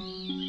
Mm-hmm.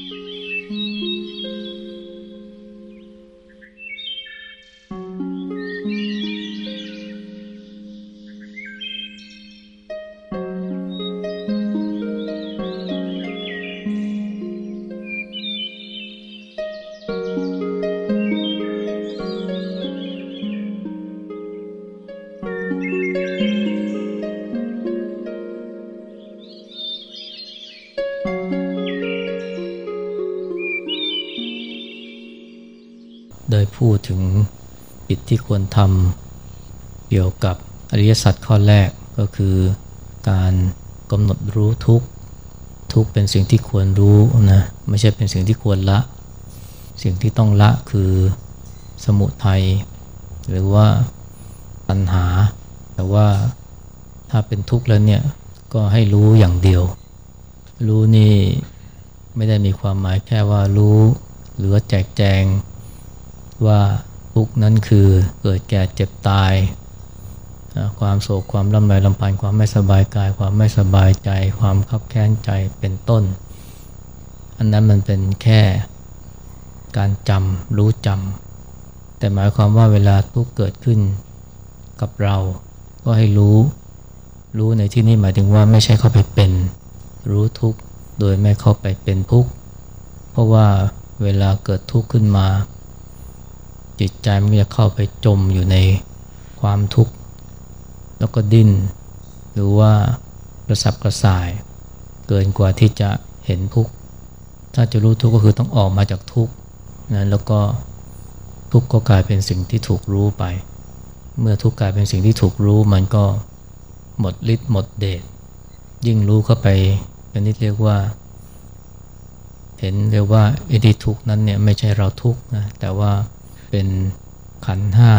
ได้พูดถึงกิจที่ควรทำเกี่ยวกับอริยสัจข้อแรกก็คือการกำหนดรู้ทุกทุกเป็นสิ่งที่ควรรู้นะไม่ใช่เป็นสิ่งที่ควรละ สิ่งที่ต้องละคือสมุทัยหรือว่าปัญหา แต่ว่าถ้าเป็นทุกข์แล้วเนี่ยก็ให้รู้อย่างเดียว รู้นี่ไม่ได้มีความหมายแค่ว่ารู้ หรือว่าแจกแจง ว่าทุกนั้นคือเกิดแก่เจ็บตาย ความโศกความลำไรลำพันความไม่สบายกาย ความไม่สบายใจ ความขับแค้นใจเป็นต้น อันนั้นมันเป็นแค่การจำรู้จำแต่หมายความว่าเวลาทุกเกิดขึ้นกับเรา ก็ให้รู้ รู้ในที่นี้หมายถึงว่าไม่ใช่เข้าไปเป็น รู้ทุกโดยไม่เข้าไปเป็นทุกเพราะว่าเวลาเกิดทุกข์ขึ้นมา จิตใจมันจะเข้าไปจมอยู่ในความทุกข์ แล้วก็ดิ้น หรือว่ากระสับกระส่าย เกินกว่าที่จะเห็นทุกข์ถ้าจะรู้ทุกข์ก็คือต้องออกมาจากทุกข์นะแล้วก็ทุกข์ก็กลายเป็นสิ่งที่ถูกรู้ไป เมื่อทุกข์กลายเป็นสิ่งที่ถูกรู้มันก็หมดฤทธิ์หมดเดชยิ่งรู้เข้าไปเป็นนิดเรียกว่า เห็นเรียกว่าไอ้ที่ทุกข์นั้นเนี่ยไม่ใช่เราทุกข์นะแต่ว่า เป็นขันห้า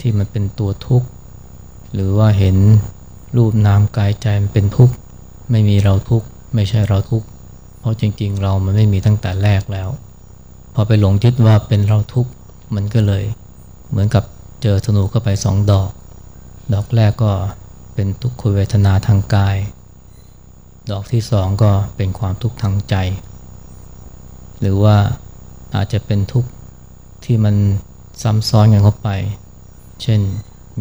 ที่มันเป็นตัวทุกข์ หรือว่าเห็นรูปนามกายใจมันเป็นทุกข์ ไม่มีเราทุกข์ ไม่ใช่เราทุกข์ เพราะจริง ๆ เรามันไม่มีตั้งแต่แรกแล้ว พอไปหลงยึดว่าเป็นเราทุกข์มันก็เลย เหมือนกับเจอธนูเข้าไปสองดอก ดอกแรกก็เป็นทุกขเวทนาทางกาย ดอกที่สองก็เป็นความทุกข์ทางใจ หรือว่าอาจจะเป็นทุกข์ ที่มันซ้ำซ้อนกันเข้าไป เช่น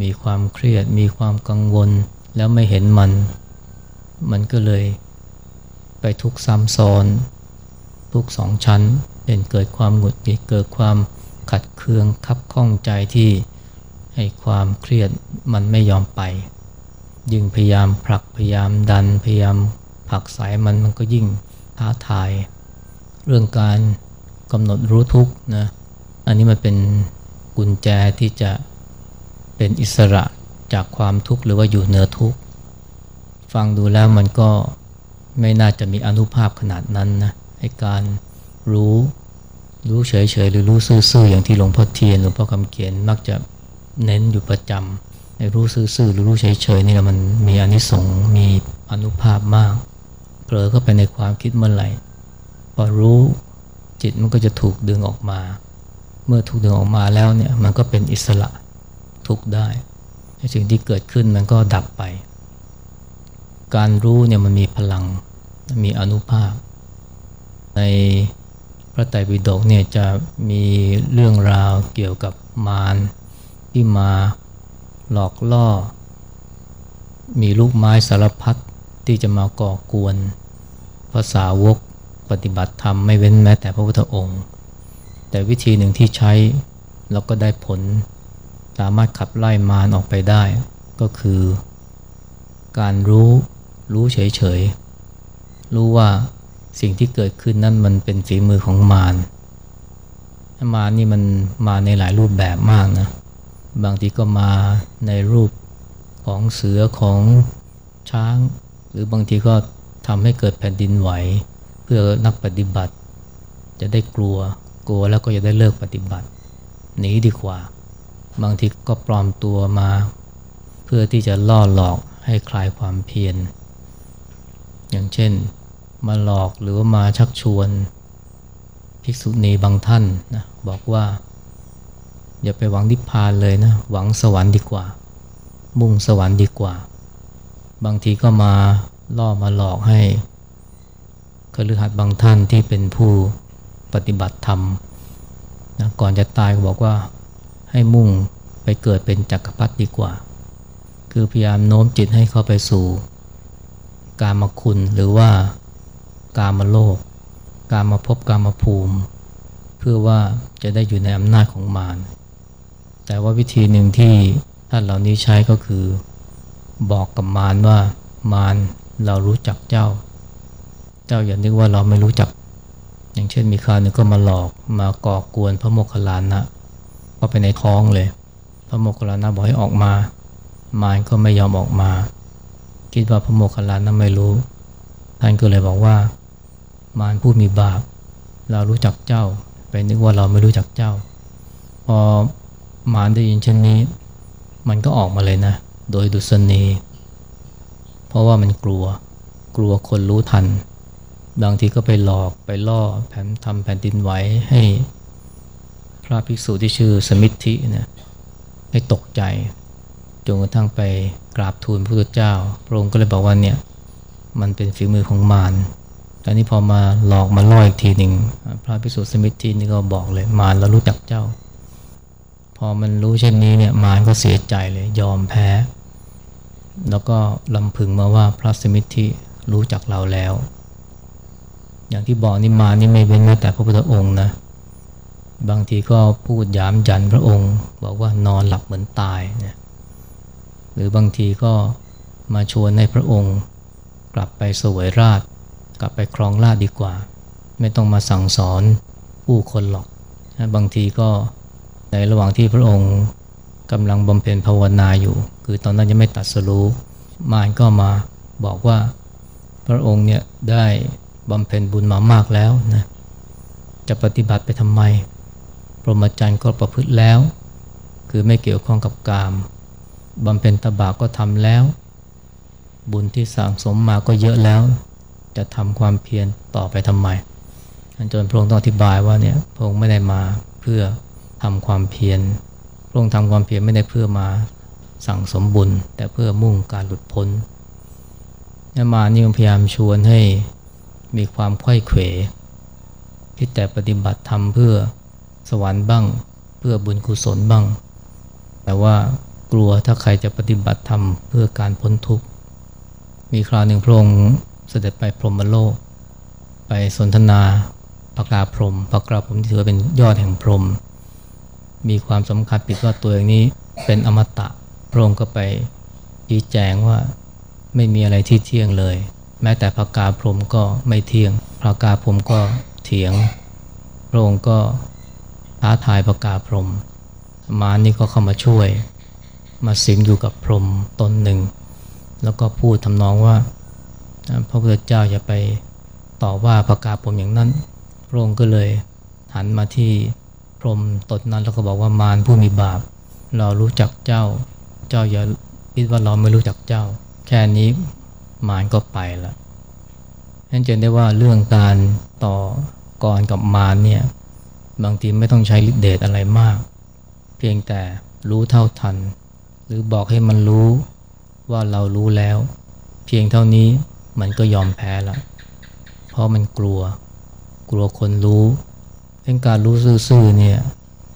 มีความเครียด มีความกังวล แล้วไม่เห็นมัน มันก็เลยไปทุกซ้ำซ้อน ทุกสองชั้นเป็นเกิดความหงุดหงิดเกิดความขัดเคืองคับข้องใจที่ให้ความเครียดมันไม่ยอมไป ยิ่งพยายามผลักพยายามดันพยายามผลักสายมันมันก็ยิ่งท้าทาย เรื่องการกำหนดรู้ทุกนะ อันนี้มันเป็นกุญแจที่จะเป็นอิสระจากความทุกข์หรือว่าอยู่เหนือทุกข์ ฟังดูแล้วมันก็ไม่น่าจะมีอนุภาพขนาดนั้นนะให้การรู้รู้เฉยๆหรือรู้ซื่อๆอย่างที่หลวงพ่อเทียนหลวงพ่อคำเขียนมักจะเน้นอยู่ประจำในรู้ซื่อๆหรือรู้เฉยๆนี่แหละมันมีอนิสงส์มีอนุภาพมากเผลอเข้าไปในความคิดเมื่อไหร่พอรู้จิตมันก็จะถูกดึงออกมา เมื่อถูกดึงออกมาแล้วเนี่ยมันก็เป็นอิสระทุกได้สิ่งที่เกิดขึ้นมันก็ดับไป การรู้เนี่ยมันมีพลังมีอนุภาพ ในพระไตรปิฎกเนี่ยจะมีเรื่องราวเกี่ยวกับมารที่มาหลอกล่อ มีลูกไม้สารพัดที่จะมาก่อกวนภาษาวกปฏิบัติธรรมไม่เว้นแม้แต่พระพุทธองค์ แต่วิธีหนึ่งที่ใช้เราก็ได้ผล สามารถขับไล่มารออกไปได้ ก็คือ การรู้รู้เฉยๆ รู้ว่าสิ่งที่เกิดขึ้นนั่นมันเป็นฝีมือของมารมานี่มันมาในหลายรูปแบบมากนะ บางทีก็มาในรูปของเสือของช้าง หรือบางทีก็ทำให้เกิดแผ่นดินไหว เพื่อนักปฏิบัติ จะได้กลัว กลัวแล้วก็จะได้เลิกปฏิบัติ หนีดีกว่า บางทีก็ปลอมตัวมา เพื่อที่จะล่อหลอกให้คลายความเพียร อย่างเช่น มาหลอกหรือว่ามาชักชวน ภิกษุณีบางท่านนะบอกว่า อย่าไปหวังนิพพานเลยนะ หวังสวรรค์ดีกว่า มุ่งสวรรค์ดีกว่า บางทีก็มาล่อมาหลอกให้ขฤหัสถ์บางท่านที่เป็นผู้ ปฏิบัติธรรมนะก่อนจะตายก็บอกว่าให้มุ่งไปเกิดเป็นจักรพรรดิดีกว่า คือพยายามโน้มจิตให้เข้าไปสู่ การมาคุณหรือว่าการมาโลก การมาพบการมาภูมิ เพื่อว่าจะได้อยู่ในอำนาจของมารแต่ว่าวิธีหนึ่งที่ท่านเหล่านี้ใช้ก็คือบอกกับมารว่ามารเรารู้จักเจ้า เจ้าอย่านึกว่าเราไม่รู้จัก อย่างเช่นมีคราวหนึ่งก็มาหลอกมาก่อกวนพระโมคคัลลานะก็ไปในท้องเลย พระโมคคัลลานะบอกให้ออกมา มารก็ไม่ยอมออกมา คิดว่าพระโมคคัลลานะไม่รู้ ท่านก็เลยบอกว่า มารผู้มีบาป เรารู้จักเจ้า ไปนึกว่าเราไม่รู้จักเจ้า พอมารได้ยินเช่นนี้ มันก็ออกมาเลยนะ โดยดุษณี เพราะว่ามันกลัว กลัวคนรู้ทัน บางทีก็ไปหลอกไปล่อแผ่นทำแผ่นดินไหวให้พระภิกษุที่ชื่อสมิทธิเนี่ยให้ตกใจจนกระทั่งไปกราบทูลพระพุทธเจ้า พระองค์ก็เลยบอกว่าเนี่ยมันเป็นฝีมือของมารแต่นี้พอมาหลอกมาล่ออีกทีหนึ่งพระภิกษุสมิทธินี่ก็บอกเลยมารเรารู้จักเจ้า พอมันรู้เช่นนี้เนี่ยมารก็เสียใจเลยยอมแพ้ แล้วก็ลำพึงมาว่าพระสมิทธิรู้จักเราแล้ว อย่างที่บอกนี่มานี่ไม่เป็นแม้แต่พระพุทธองค์นะบางทีก็พูดยามยันพระองค์ บอกว่านอนหลับเหมือนตายเนี่ยหรือบางทีก็มาชวนให้พระองค์ กลับไปสวยราช กลับไปครองราชดีกว่า ไม่ต้องมาสั่งสอนผู้คนหรอกบางทีก็ในระหว่างที่พระองค์กำลังบำเพ็ญภาวนาอยู่ คือตอนนั้นยังไม่ตัดสรู้มารก็มาบอกว่าพระองค์เนี่ยได้ บำเพ็ญบุญมามากแล้วนะจะปฏิบัติไปทำไม พรหมจรรย์ก็ประพฤติแล้ว คือไม่เกี่ยวข้องกับกามบำเพ็ญตบะก็ทำแล้ว บุญที่สั่งสมมาก็เยอะแล้ว จะทำความเพียรต่อไปทำไมจนพระองค์ต้องอธิบายว่าเนี่ยพระองค์ไม่ได้มาเพื่อทำความเพียรพระองค์ทำความเพียรไม่ได้เพื่อมาสั่งสมบุญ แต่เพื่อมุ่งการหลุดพ้นมานี่พยายามชวนให้ มีความไข้เขวที่แต่ปฏิบัติธรรมเพื่อสวรรค์บ้าง เพื่อบุญกุศลบ้าง แต่ว่ากลัวถ้าใครจะปฏิบัติธรรมเพื่อการพ้นทุกข์ มีคราวหนึ่งพระองค์เสด็จไปพรหมโลก ไปสนทนาปากาพรหมปากาพรหมที่ถือเป็นยอดแห่งพรหมมีความสำคัญปิดว่าตัวเองนี้เป็นอมตะ พระองค์ก็ไปชี้แจงว่าไม่มีอะไรที่เที่ยงเลย แม้แต่พระกาพรมก็ไม่เที่ยง พระกาพรมก็เถียงพระองค์ก็ท้าทายพระกาพรมมานี่ก็เข้ามาช่วย มาสิงอยู่กับพรมตนหนึ่ง แล้วก็พูดทำนองว่าพระพุทธเจ้าอย่าไปต่อว่าพระกาพรมอย่างนั้น พระองค์ก็เลยหันมาที่พรมตนนั้นแล้วก็บอกว่ามารผู้มีบาป เรารู้จักเจ้า เจ้าอย่าคิดว่าเราไม่รู้จักเจ้า แค่นี้ มารก็ไปละนั่นจะได้ว่าเรื่องการต่อก่อนกับมารเนี่ยบางทีไม่ต้องใช้ฤทธิเดชอะไรมาก เพียงแต่รู้เท่าทัน หรือบอกให้มันรู้ว่าเรารู้แล้ว เพียงเท่านี้มันก็ยอมแพ้ละเพราะมันกลัว กลัวคนรู้เป็นการรู้ซื่อๆเนี่ย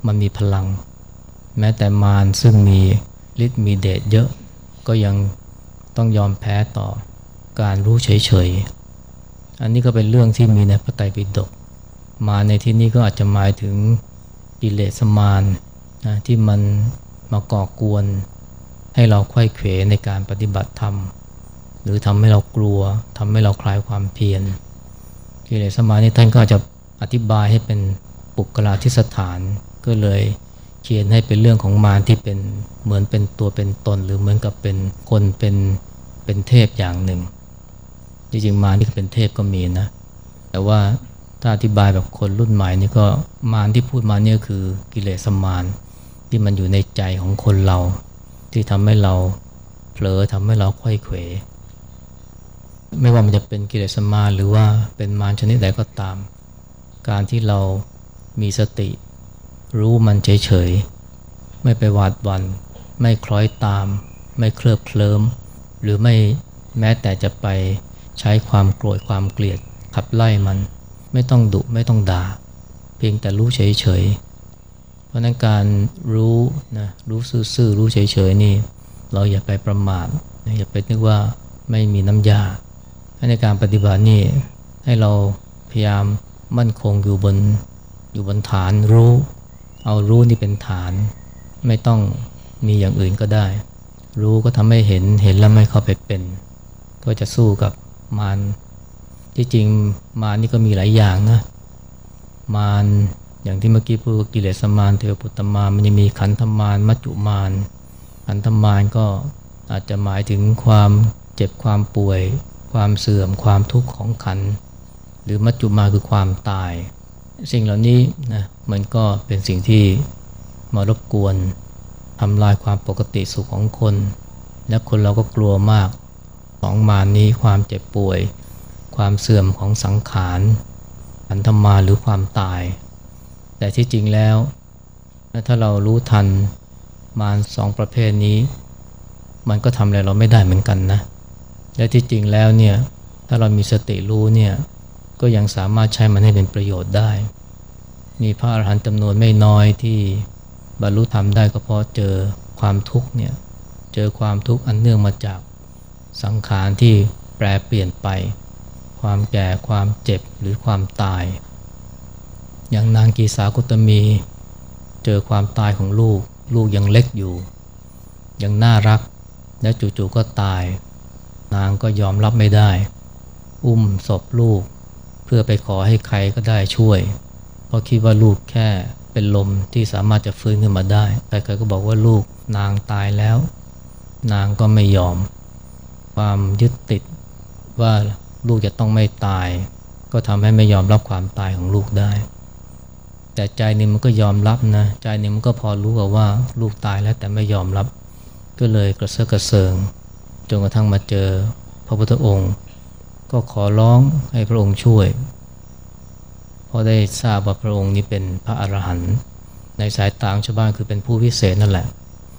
มันมีพลัง แม้แต่มารซึ่งมีฤทธิ์มีเดชเยอะ ก็ยังต้องยอมแพ้ต่อ การรู้เฉยๆ อันนี้ก็เป็นเรื่องที่มีในพระไตรปิฎกมาในที่นี้ก็อาจจะหมายถึงกิเลสมารนะที่มันมาก่อกวน ให้เราควยเขวในการปฏิบัติธรรม หรือทำให้เรากลัวทำให้เราคลายความเพียรกิเลสมารนี่ท่านก็จะอธิบายให้เป็นปุกลาธิสถาน ก็เลยเขียนให้เป็นเรื่องของมารที่เป็นเหมือนเป็นตัวเป็นตน หรือเหมือนกับเป็นคนเป็นเป็นเทพอย่างหนึ่ง จริงๆมารที่เป็นเทพก็มีนะ แต่ว่าถ้าอธิบายแบบคนรุ่นใหม่นี่ก็มารที่พูดมาเนี่ยคือกิเลสมารที่มันอยู่ในใจของคนเรา ที่ทำให้เราเผลอทำให้เราค่อยเขวไม่ว่ามันจะเป็นกิเลสมารหรือว่าเป็นมารชนิดใดก็ตาม การที่เรามีสติ รู้มันเฉยๆ ไม่ไปหวาดวัน ไม่คล้อยตาม ไม่เคลิบเคลิ้ม หรือไม่แม้แต่จะไป ใช้ความโกรธความเกลียดขับไล่มัน ไม่ต้องดุไม่ต้องด่า เพียงแต่รู้เฉยๆเพราะนั้นการรู้นะรู้ซื่อๆรู้เฉยๆนี่เราอย่าไปประมาทอย่าไปนึกว่าไม่มีน้ำยาในการปฏิบัตินี่ให้เราพยายามมั่นคงอยู่บนอยู่บนฐานรู้ เอารู้นี่เป็นฐาน ไม่ต้องมีอย่างอื่นก็ได้ รู้ก็ทำให้เห็นเห็นแล้วไม่เข้าไปเป็น ก็จะสู้กับ มารที่จริงมารนี่ก็มีหลายอย่างนะ มารอย่างที่เมื่อกี้พูดกิเลสมารเทวปุตตมารมันยังมีขันธมารมัจจุมารขันธมารก็อาจจะหมายถึงความเจ็บความป่วย ความเสื่อมความทุกข์ของขัน หรือมัจจุมาคือความตาย สิ่งเหล่านี้นะมันก็เป็นสิ่งที่มารบกวนทำลายความปกติสุขของคน และคนเราก็กลัวมาก สองมานี้ความเจ็บป่วย ความเสื่อมของสังขารอันธมาหรือความตาย แต่ที่จริงแล้วถ้าเรารู้ทันมารสองประเภทนี้ มันก็ทำอะไรเราไม่ได้เหมือนกันนะและที่จริงแล้วเนี่ยถ้าเรามีสติรู้เนี่ยก็ยังสามารถใช้มันให้เป็นประโยชน์ได้ มีพระอรหันต์จำนวนไม่น้อยที่บรรลุธรรมได้ก็เพราะเจอความทุกข์เนี่ยเจอความทุกข์อันเนื่องมาจาก สังขารที่แปรเปลี่ยนไป ความแก่ความเจ็บหรือความตาย อย่างนางกีสากุตมีเจอความตายของลูก ลูกยังเล็กอยู่ ยังน่ารักและจู่ๆก็ตาย นางก็ยอมรับไม่ได้ อุ้มศพลูก เพื่อไปขอให้ใครก็ได้ช่วย เพราะคิดว่าลูกแค่เป็นลมที่สามารถจะฟื้นขึ้นมาได้ แต่ใครก็บอกว่าลูกนางตายแล้ว นางก็ไม่ยอม ความยึดติดว่าลูกจะต้องไม่ตาย ก็ทำให้ไม่ยอมรับความตายของลูกได้ แต่ใจนึงมันก็ยอมรับนะ ใจนึงมันก็พอรู้กับว่าลูกตายแล้วแต่ไม่ยอมรับ ก็เลยกระเซาะกระเซิงจนกระทั่งมาเจอพระพุทธองค์ ก็ขอร้องให้พระองค์ช่วยเพราะได้ทราบว่าพระองค์นี้เป็นพระอรหันต์ในสายตาชาวบ้านคือเป็นผู้พิเศษนั่นแหละ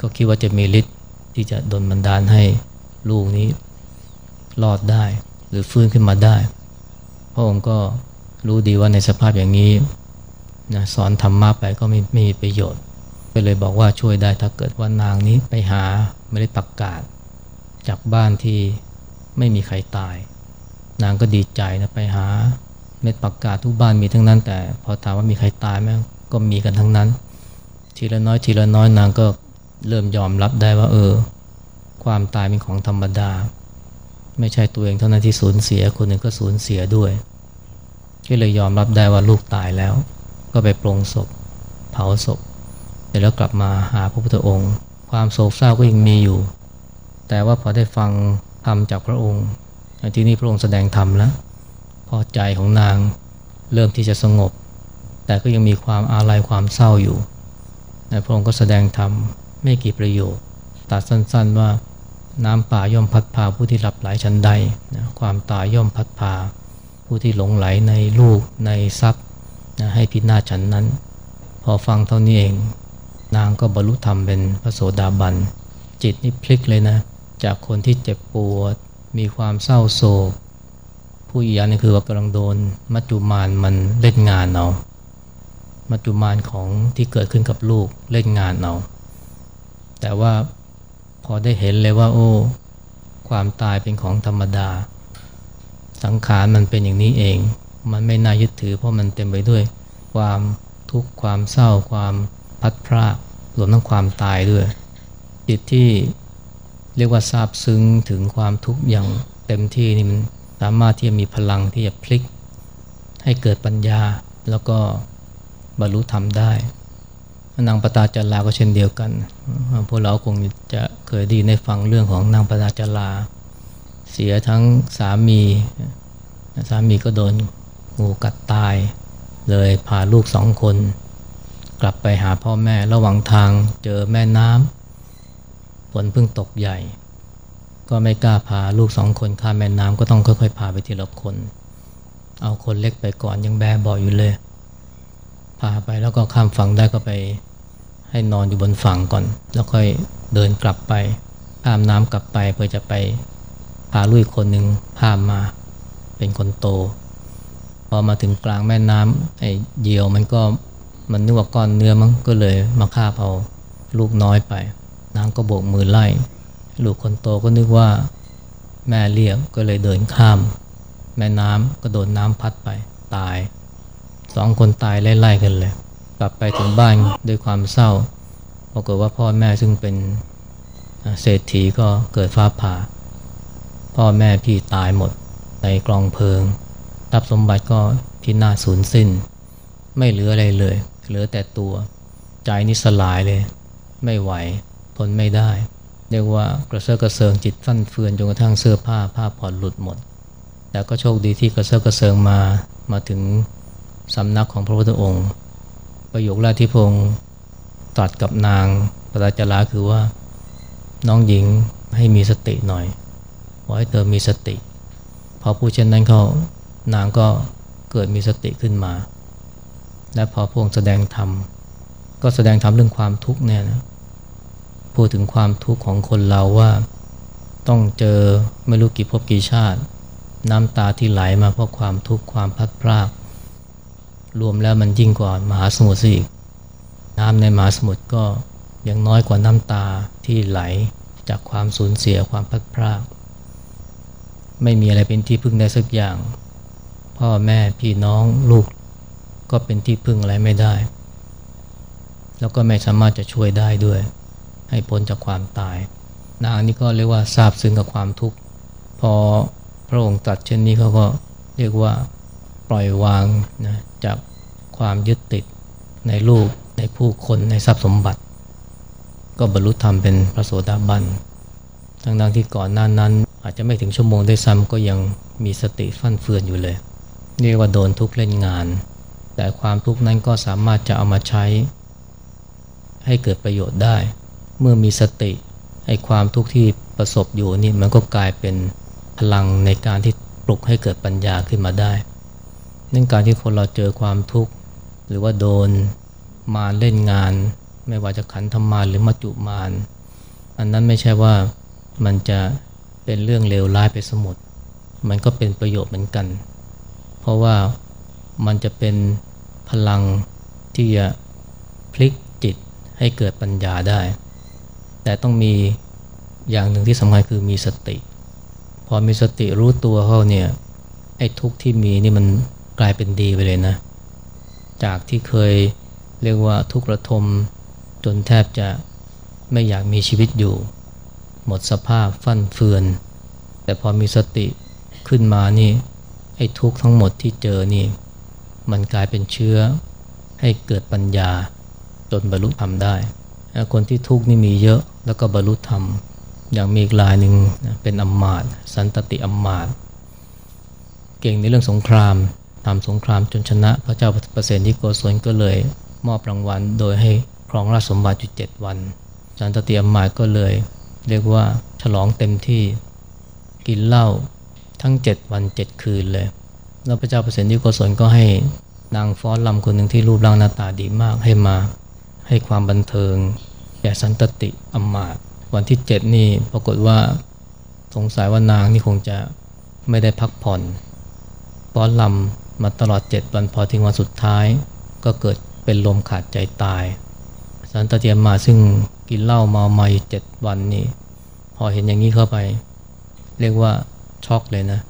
ก็คิดว่าจะมีฤทธิ์ที่จะดลบันดาลให้ ลูกนี้รอดได้หรือฟื้นขึ้นมาได้ พระองค์ก็รู้ดีว่าในสภาพอย่างนี้นะสอนธรรมะไปก็ไม่ไม่มีประโยชน์ ก็เลยบอกว่าช่วยได้ถ้าเกิดว่านางนี้ไปหาไม่ได้ประกาศ จากบ้านที่ไม่มีใครตาย นางก็ดีใจนะไปหาเม็ดปากกาทุกบ้านมีทั้งนั้น แต่พอถามว่ามีใครตายไหมก็มีกันทั้งนั้น ทีละน้อยทีละน้อยนางก็เริ่มยอมรับได้ว่าเออ ความตายเป็นของธรรมดา ไม่ใช่ตัวเองเท่านั้นที่สูญเสียคนหนึ่งก็สูญเสียด้วย ก็เลยยอมรับได้ว่าลูกตายแล้ว ก็ไปปรงศพ เผาศพแล้วกลับมาหาพระพุทธองค์ ความโศกเศร้าก็ยังมีอยู่ แต่ว่าพอได้ฟังธรรมจากพระองค์ที่นี่พระองค์แสดงธรรมแล้วพอใจของนางเริ่มที่จะสงบ แต่ก็ยังมีความอาลัยความเศร้าอยู่พระองค์ก็แสดงธรรมไม่กี่ประโยคตัดสั้นๆว่า น้ำป่าย่อมพัดพาผู้ที่หลับไหลชั้นใดนะความตายย่อมพัดพาผู้ที่หลงไหลในลูกในทรัพย์นะให้พินาศฉันนั้น พอฟังเท่านี้เอง นางก็บรรลุธรรมเป็นพระโสดาบัน จิตนี่พลิกเลยนะ จากคนที่เจ็บปวด มีความเศร้าโศก ผู้อีกอย่างนึงคือว่ากำลังโดน มัจจุมานมันเล่นงานเอามัจจุมานของที่เกิดขึ้นกับลูกเล่นงานเอาแต่ว่า พอได้เห็นเลยว่า โอ้ ความตายเป็นของธรรมดา สังขารมันเป็นอย่างนี้เอง มันไม่น่ายึดถือเพราะมันเต็มไปด้วย ความทุกข์ความเศร้าความพัดพรากรวมทั้งความตายด้วย จิตที่เรียกว่าซาบซึ้งถึงความทุกข์อย่างเต็มที่นี่มันสามารถที่จะมีพลังที่จะพลิก ให้เกิดปัญญาแล้วก็บรรลุธรรมได้ นางปตาจาราก็เช่นเดียวกัน พวกเราคงจะเคยดีในฟังเรื่องของนางปตาจาราเสียทั้งสามี สามีก็โดนงูกัดตาย เลยพาลูกสองคน กลับไปหาพ่อแม่ระหว่างทางเจอแม่น้ำฝนเพิ่งตกใหญ่ ก็ไม่กล้าพาลูกสองคนข้ามแม่น้ำก็ต้องค่อยๆ พาไปทีละคน เอาคนเล็กไปก่อนยังแบบ่ออยู่เลยาไปแล้วก็ข้ามฝั่งได้ก็ไปให้นอนอยู่บนฝั่งก่อน แล้วค่อยเดินกลับไปข้ามน้ำกลับไปเพื่อจะไปพาลูกคนหนึ่งข้ามมาเป็นคนโต พอมาถึงกลางแม่น้ำไอ้เหยี่ยวมันก็มันนึกว่าก้อนเนื้อมันก็เลยมาฆ่าเอาลูกน้อยไปนางก็โบกมือไล่ ลูกคนโตก็นึกว่าแม่เรียกก็เลยเดินข้าม แม่น้ำก็โดนน้ำพัดไปตาย สองคนตายไล่ๆกันเลย กลับไปถึงบ้านด้วยความเศร้าปรากฏว่าพ่อแม่ซึ่งเป็นเศรษฐีก็เกิดฟ้าผ่า พ่อแม่พี่ตายหมดในกลองเพลิงทรัพย์สมบัติก็พินาศสูญสิ้น ไม่เหลืออะไรเลย เหลือแต่ตัวใจนี่สลายเลย ไม่ไหวทนไม่ได้เรียกว่ากระเซาะกระเซิงจิตฟั่นเฟือนจนกระทั่งเสื้อผ้าผ้าผ่อนหลุดหมด แต่ก็โชคดีที่กระเซาะกระเซิงมามาถึง สำนักของพระพุทธองค์ ประโยคแรกที่พงตรัสกับนางปตาจาราคือว่าน้องหญิงให้มีสติหน่อยขอให้เธอมีสติพอพูดเช่นนั้นเขานางก็เกิดมีสติขึ้นมา และพอพวงแสดงธรรมก็แสดงธรรมเรื่องความทุกข์เนี่ยนะพูดถึงความทุกข์ของคนเราว่าต้องเจอไม่รู้กี่ภพกี่ชาติ น้ำตาที่ไหลมาเพราะความทุกข์ความพัดพราก รวมแล้วมันยิ่งกว่ามหาสมุทรอีก น้ำในมหาสมุทรก็ยังน้อยกว่าน้ำตาที่ไหลจากความสูญเสียความพัดพรากไม่มีอะไรเป็นที่พึ่งได้สักอย่าง พ่อแม่พี่น้องลูก ก็เป็นที่พึ่งอะไรไม่ได้ แล้วก็ไม่สามารถจะช่วยได้ด้วย ให้พ้นจากความตาย นางนี่ก็เรียกว่าทราบซึ้งกับความทุกข์พอพระองค์ตรัสเช่นนี้เขาก็เรียกว่า ปล่อยวางนะจากความยึดติดในลูกในผู้คนในทรัพย์สมบัติ ก็บรรลุธรรมเป็นพระโสดาบันทั้งๆที่ก่อนหน้านั้น อาจจะไม่ถึงชั่วโมงได้ซ้ำก็ยังมีสติฟั่นเฟือนอยู่เลยเรียกว่าโดนทุกเล่นงาน แต่ความทุกข์นั้นก็สามารถจะเอามาใช้ ให้เกิดประโยชน์ได้ เมื่อมีสติไอ้ความทุกข์ที่ประสบอยู่นี่มันก็กลายเป็นพลังในการที่ปลุกให้เกิดปัญญาขึ้นมาได้ เนื่องการที่คนเราเจอความทุกข์ หรือว่าโดนมาเล่นงาน ไม่ว่าจะขันธมารหรือมัจจุมารอันนั้นไม่ใช่ว่ามันจะเป็นเรื่องเลวร้ายไปสมุดมันก็เป็นประโยชน์เหมือนกัน เพราะว่ามันจะเป็นพลังที่จะพลิกจิตให้เกิดปัญญาได้ แต่ต้องมีอย่างหนึ่งที่สำคัญคือมีสติ พอมีสติรู้ตัวเขาเนี่ยไอ้ทุกข์ที่มีนี่มัน กลายเป็นดีไปเลยนะ จากที่เคยเรียกว่าทุกข์ระทมจนแทบจะไม่อยากมีชีวิตอยู่ หมดสภาพฟั่นเฟือน แต่พอมีสติขึ้นมานี่ไอ้ทุกข์ทั้งหมดที่เจอนี่ มันกลายเป็นเชื้อให้เกิดปัญญาจนบรรลุธรรมได้คนที่ทุกข์นี่มีเยอะแล้วก็บรรลุธรรมอย่างมีอีกลายหนึ่งเป็นอัมมาตสันตติอัมมาตเก่งในเรื่องสงคราม ทำสงครามจนชนะ พระเจ้าเปรตที่โกศลก็เลยมอบรางวัล โดยให้ครองราชสมบัติอยู่เจ็ดวันสันตติอัมมาตก็เลย เรียกว่าฉลองเต็มที่กินเหล้าทั้ง 7 วัน 7 คืนเลย แล้วพระเจ้าเปรตที่โกศลก็ให้นางฟ้อนลำคนหนึ่งที่รูปร่างหน้าตาดีมากให้มาให้ความบันเทิงแก่สันตติอมมาตวันที่ 7 นี่ปรากฏว่าสงสัยว่านางนี่คงจะไม่ได้พักผ่อนฟ้อนลำ มาตลอด 7 วันพอถึงวันสุดท้าย ก็เกิดเป็นลมขาดใจตาย สันตติอมมาซึ่งกินเหล้าเมามาอยู่เจ็ดวันนี่พอเห็นอย่างนี้เข้าไป เรียกว่าช็อกเลยนะ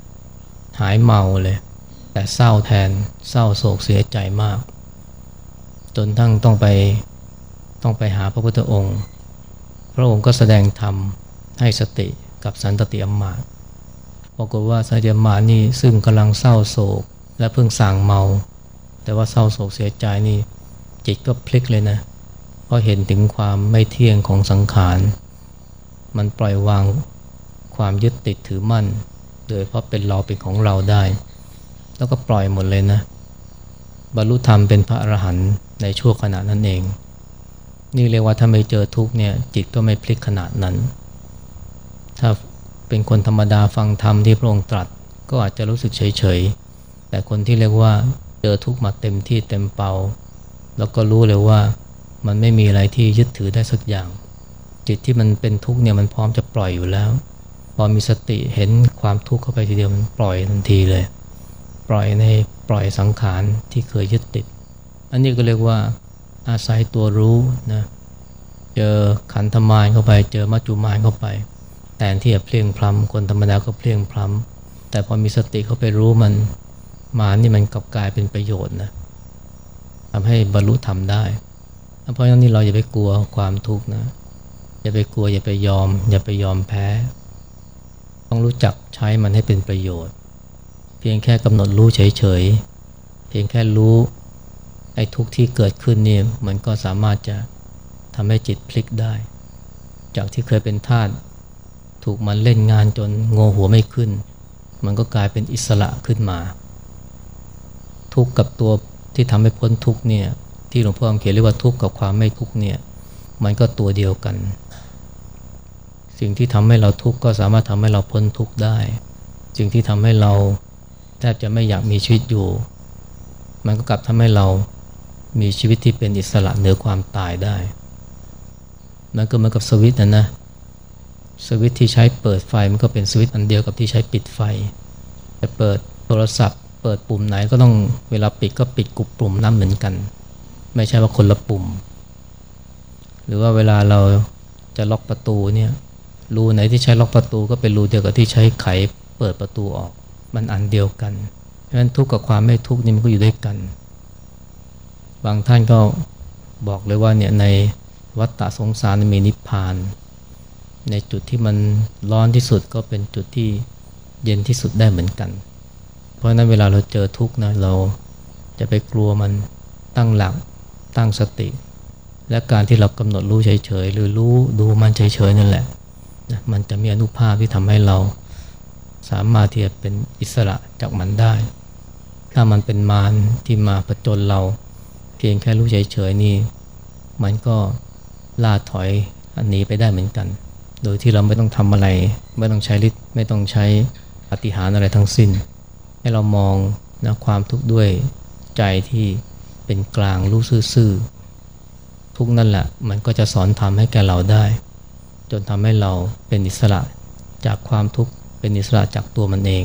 หายเมาเลย แต่เศร้าแทนเศร้าโศกเสียใจมาก จนทั้งต้องไปต้องไปหาพระพุทธองค์ พระองค์ก็แสดงธรรมให้สติกับสันตติอมมาปรากฏว่าสันตติอมมานี่ซึ่งกำลังเศร้าโศก และเพิ่งสั่งเมา แต่ว่าเศร้าโศกเสียใจนี่จิตก็พลิกเลยนะ เพราะเห็นถึงความไม่เที่ยงของสังขาร มันปล่อยวางความยึดติดถือมั่น โดยเพราะเป็นเราเป็นของเราได้ แล้วก็ปล่อยหมดเลยนะ บรรลุธรรมเป็นพระอรหันต์ในช่วงขณะนั้นเอง นี่เรียกว่าถ้าไม่เจอทุกเนี่ยจิตก็ไม่พลิกขนาดนั้น ถ้าเป็นคนธรรมดาฟังธรรมที่พระองค์ตรัสก็อาจจะรู้สึกเฉยๆ แต่คนที่เรียกว่าเจอทุกข์มาเต็มที่เต็มเป่า แล้วก็รู้เลยว่ามันไม่มีอะไรที่ยึดถือได้สักอย่าง จิตที่มันเป็นทุกข์เนี่ยมันพร้อมจะปล่อยอยู่แล้ว พอมีสติเห็นความทุกข์เข้าไปทีเดียวมันปล่อยทันทีเลย ปล่อยในปล่อยสังขารที่เคยยึดติด อันนี้ก็เรียกว่าอาศัยตัวรู้นะเจอขันธมารเข้าไป เจอมัจจุมารเข้าไปแทนที่จะเพลียงพล้ำคนธรรมดาก็เพลียงพล้ำแต่พอมีสติเข้าไปรู้มัน มานี่มันกลับกลายเป็นประโยชน์นะทำให้บรรลุธรรมได้ เพราะฉะนั้นนี่เราอย่าไปกลัวความทุกข์นะ อย่าไปกลัวอย่าไปยอม อย่าไปยอมแพ้ ต้องรู้จักใช้มันให้เป็นประโยชน์ เพียงแค่กำหนดรู้เฉยๆ เพียงแค่รู้ไอ้ทุกข์ที่เกิดขึ้นนี่มันก็สามารถจะทำให้จิตพลิกได้ จากที่เคยเป็นทาสถูกมันเล่นงานจนงอหัวไม่ขึ้น มันก็กลายเป็นอิสระขึ้นมา ทุกข์กับตัวที่ทำให้พ้นทุกข์เนี่ยที่หลวงพ่อเขียนเรียกว่าทุกข์กับความไม่ทุกข์เนี่ยมันก็ตัวเดียวกัน สิ่งที่ทำให้เราทุกข์ก็สามารถทำให้เราพ้นทุกข์ได้สิ่งที่ทำให้เราแทบจะไม่อยากมีชีวิตอยู่ มันก็กลับทำให้เรามีชีวิตที่เป็นอิสระเหนือความตายได้มันก็เหมือนกับสวิตนะนะสวิตที่ใช้เปิดไฟมันก็เป็นสวิตอันเดียวกับที่ใช้ปิดไฟแต่เปิดโทรศัพท์ เปิดปุ่มไหนก็ต้องเวลาปิดก็ปิดกุบปุ่มนั้นเหมือนกัน ไม่ใช่ว่าคนละปุ่ม หรือว่าเวลาเราจะล็อกประตูเนี่ยรูไหนที่ใช้ล็อกประตูก็เป็นรูเดียวกับที่ใช้ไขเปิดประตูออก มันอันเดียวกันเพราะฉะนั้นทุกข์กับความไม่ทุกข์นี่มันก็อยู่ด้วยกัน บางท่านก็บอกเลยว่าเนี่ยในวัฏฏะสงสารมีนิพพาน ในจุดที่มันร้อนที่สุดก็เป็นจุดที่เย็นที่สุดได้เหมือนกัน ราะนั้นเวลาเราเจอทุกข์นะเราจะไปกลัวมันตั้งหลักตั้งสติ และการที่เรากำหนดรู้เฉยๆหรือรู้ดูมันเฉยๆนั่นแหละนะมันจะมีอนุภาพที่ทำให้เราสามารถที่จะเป็นอิสระจากมันได้ ถ้ามันเป็นมารที่มาประจนเรา เพียงแค่รู้เฉยๆนี่ มันก็ล่าถอยอันนี้ไปได้เหมือนกัน โดยที่เราไม่ต้องทำอะไร ไม่ต้องใช้ฤทธิ์ไม่ต้องใช้ปฏิหารอะไรทั้งสิ้น ให้เรามองนะความทุกข์ด้วยใจที่เป็นกลางรู้ซื่อๆทุกนั่นแหละมันก็จะสอนทำให้แก่เราได้ จนทำให้เราเป็นอิสระจากความทุกข์เป็นอิสระจากตัวมันเอง